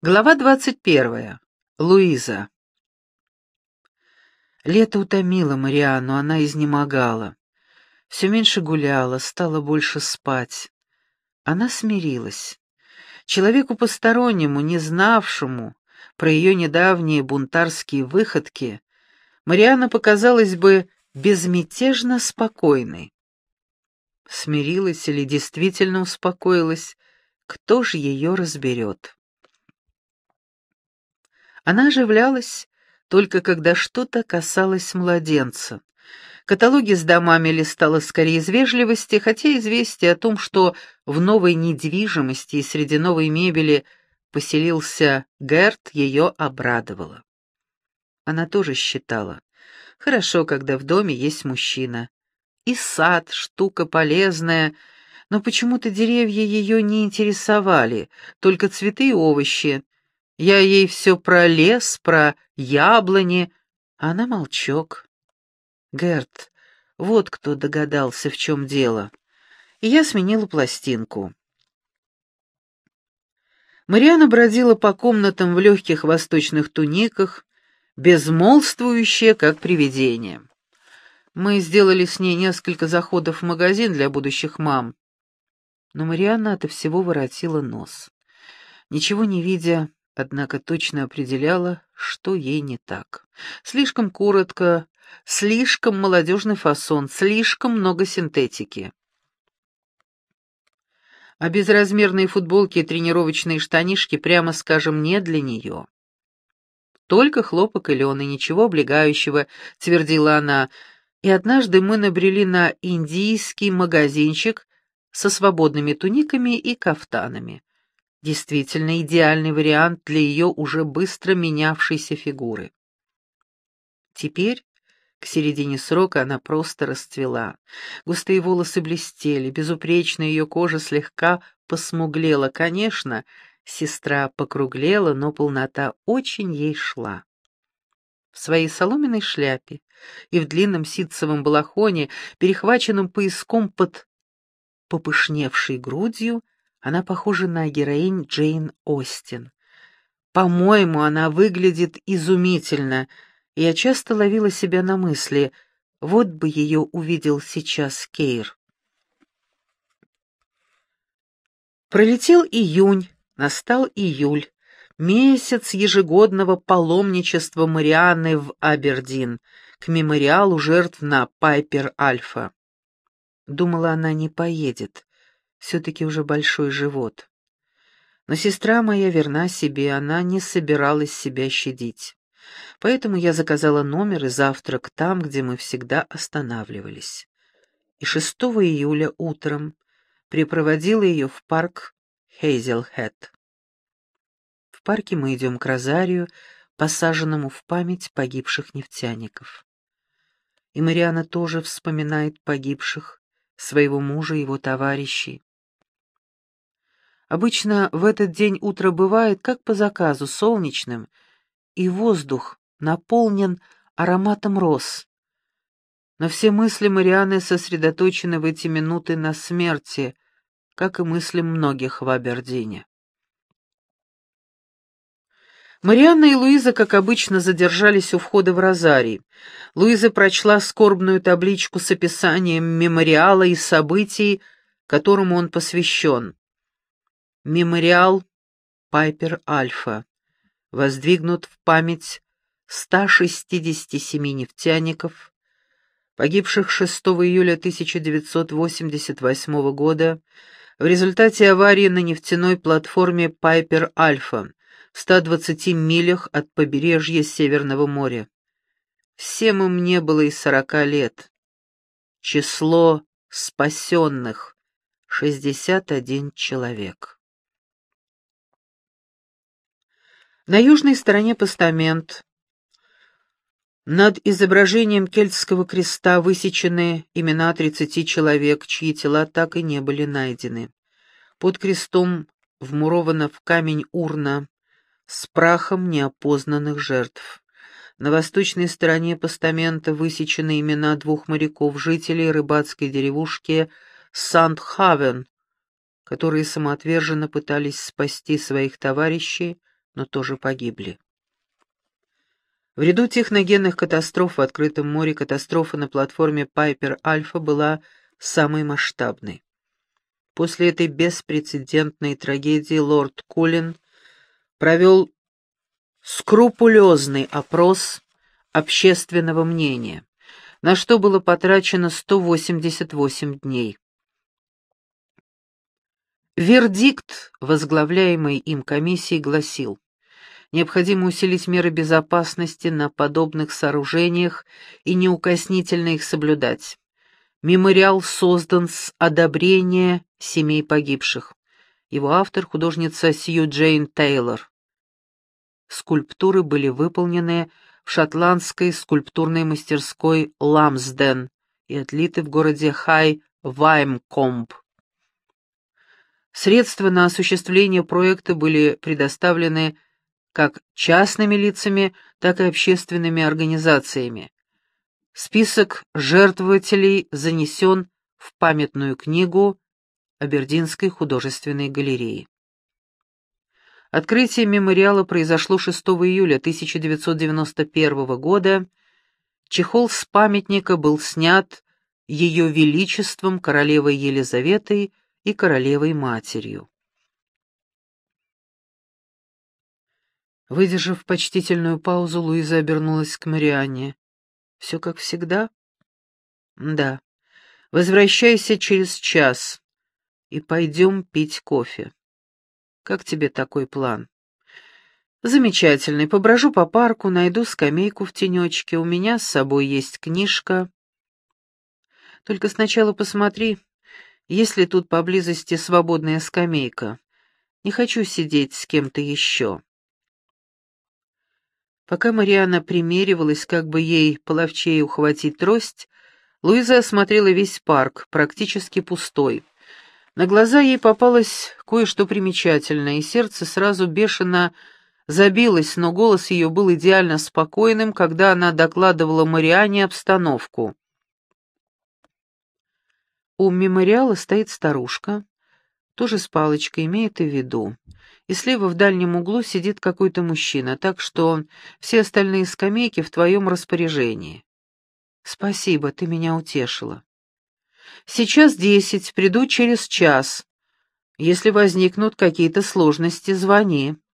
Глава двадцать первая. Луиза. Лето утомило Марианну, она изнемогала. Все меньше гуляла, стала больше спать. Она смирилась. Человеку постороннему, не знавшему про ее недавние бунтарские выходки, Марианна показалась бы безмятежно спокойной. Смирилась или действительно успокоилась, кто же ее разберет? Она оживлялась только когда что-то касалось младенца. Каталоги с домами листала скорее из вежливости, хотя известие о том, что в новой недвижимости и среди новой мебели поселился Герт, ее обрадовало. Она тоже считала, хорошо, когда в доме есть мужчина. И сад — штука полезная, но почему-то деревья ее не интересовали, только цветы и овощи — я ей все про лес, про яблони, а она молчок. Герт, вот кто догадался, в чем дело. И я сменила пластинку. Мариана бродила по комнатам в легких восточных туниках, безмолвствующая, как привидение. Мы сделали с ней несколько заходов в магазин для будущих мам. Но Марианна от всего воротила нос. Ничего не видя, однако точно определяла, что ей не так. Слишком коротко, слишком молодежный фасон, слишком много синтетики. А безразмерные футболки и тренировочные штанишки, прямо скажем, не для нее. Только хлопок и лен, и ничего облегающего, твердила она, и однажды мы набрели на индийский магазинчик со свободными туниками и кафтанами. Действительно идеальный вариант для ее уже быстро менявшейся фигуры. Теперь, к середине срока, она просто расцвела. Густые волосы блестели, безупречная ее кожа слегка посмуглела. Конечно, сестра покруглела, но полнота очень ей шла. В своей соломенной шляпе и в длинном ситцевом балахоне, перехваченном пояском под попышневшей грудью, она похожа на героинь Джейн Остин. По-моему, она выглядит изумительно, я часто ловила себя на мысли, вот бы ее увидел сейчас Кейр. Пролетел июнь, настал июль, месяц ежегодного паломничества Марианны в Абердин, к мемориалу жертв на Пайпер-Альфа. Думала, она не поедет все-таки уже большой живот. Но сестра моя верна себе, она не собиралась себя щадить. Поэтому я заказала номер и завтрак там, где мы всегда останавливались. И 6 июля утром припроводила ее в парк Хейзелхэт. В парке мы идем к розарию, посаженному в память погибших нефтяников. И Мариана тоже вспоминает погибших, своего мужа и его товарищей. Обычно в этот день утро бывает, как по заказу, солнечным, и воздух наполнен ароматом роз. Но все мысли Марианы сосредоточены в эти минуты на смерти, как и мысли многих в Абердине. Марианна и Луиза, как обычно, задержались у входа в розарий. Луиза прочла скорбную табличку с описанием мемориала и событий, которому он посвящен. Мемориал Пайпер Альфа воздвигнут в память 167 нефтяников, погибших 6 июля 1988 года в результате аварии на нефтяной платформе Пайпер Альфа в 120 милях от побережья Северного моря. Всем им не было и 40 лет. Число спасенных — 61 человек. На южной стороне постамент. Над изображением кельтского креста высечены имена 30 человек, чьи тела так и не были найдены. Под крестом вмурована в камень урна с прахом неопознанных жертв. На восточной стороне постамента высечены имена двух моряков, жителей рыбацкой деревушки Сандхавен, которые самоотверженно пытались спасти своих товарищей, но тоже погибли. В ряду техногенных катастроф в открытом море катастрофа на платформе Пайпер-Альфа была самой масштабной. После этой беспрецедентной трагедии лорд Кулин провел скрупулезный опрос общественного мнения, на что было потрачено 188 дней. Вердикт, возглавляемый им комиссией, гласил, необходимо усилить меры безопасности на подобных сооружениях и неукоснительно их соблюдать. Мемориал создан с одобрения семей погибших. Его автор — художница Сью Джейн Тейлор. Скульптуры были выполнены в шотландской скульптурной мастерской Ламсден и отлиты в городе Хай-Ваймкомб. Средства на осуществление проекта были предоставлены как частными лицами, так и общественными организациями. Список жертвователей занесен в памятную книгу Абердинской художественной галереи. Открытие мемориала произошло 6 июля 1991 года. Чехол с памятника был снят Ее Величеством королевой Елизаветой и королевой-матерью. Выдержав почтительную паузу, Луиза обернулась к Марианне. «Все как всегда?» «Да. Возвращайся через час и пойдем пить кофе. Как тебе такой план?» «Замечательный. Поброжу по парку, найду скамейку в тенечке. У меня с собой есть книжка. Только сначала посмотри, есть ли тут поблизости свободная скамейка? Не хочу сидеть с кем-то еще. Пока Мариана примеривалась, как бы ей половчее ухватить трость, Луиза осмотрела весь парк, практически пустой. На глаза ей попалось кое-что примечательное, и сердце сразу бешено забилось, но голос ее был идеально спокойным, когда она докладывала Мариане обстановку. У мемориала стоит старушка, тоже с палочкой, имеет в виду. И слева в дальнем углу сидит какой-то мужчина, так что все остальные скамейки в твоем распоряжении. Спасибо, ты меня утешила. Сейчас десять, приду через час. Если возникнут какие-то сложности, звони.